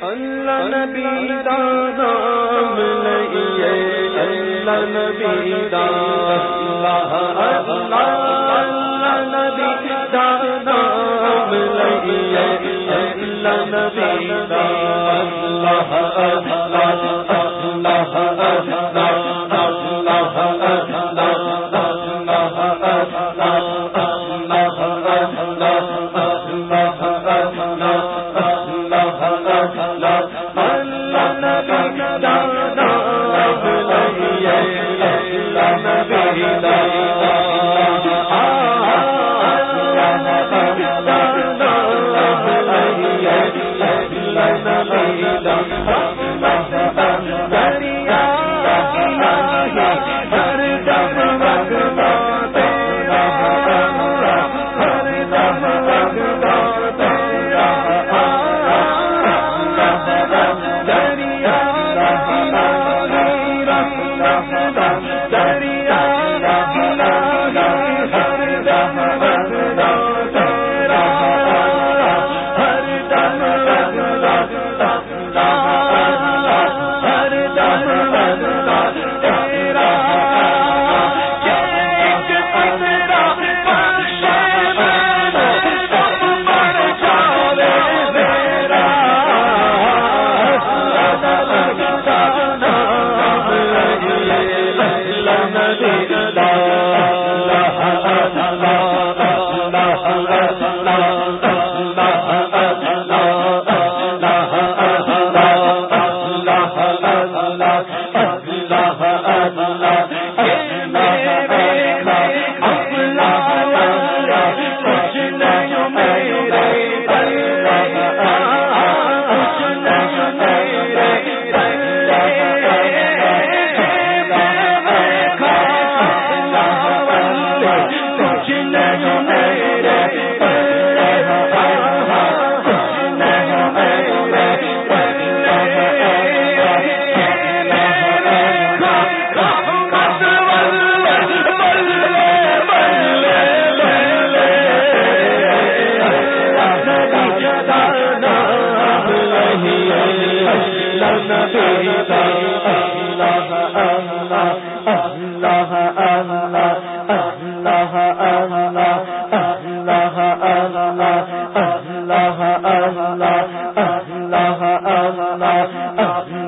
اللہ نبی دام لئیے اللہ نبی اللہ اللہ نبی دام لئیے اللہ نبی اللہ اللہ اللہ اللہ اللہ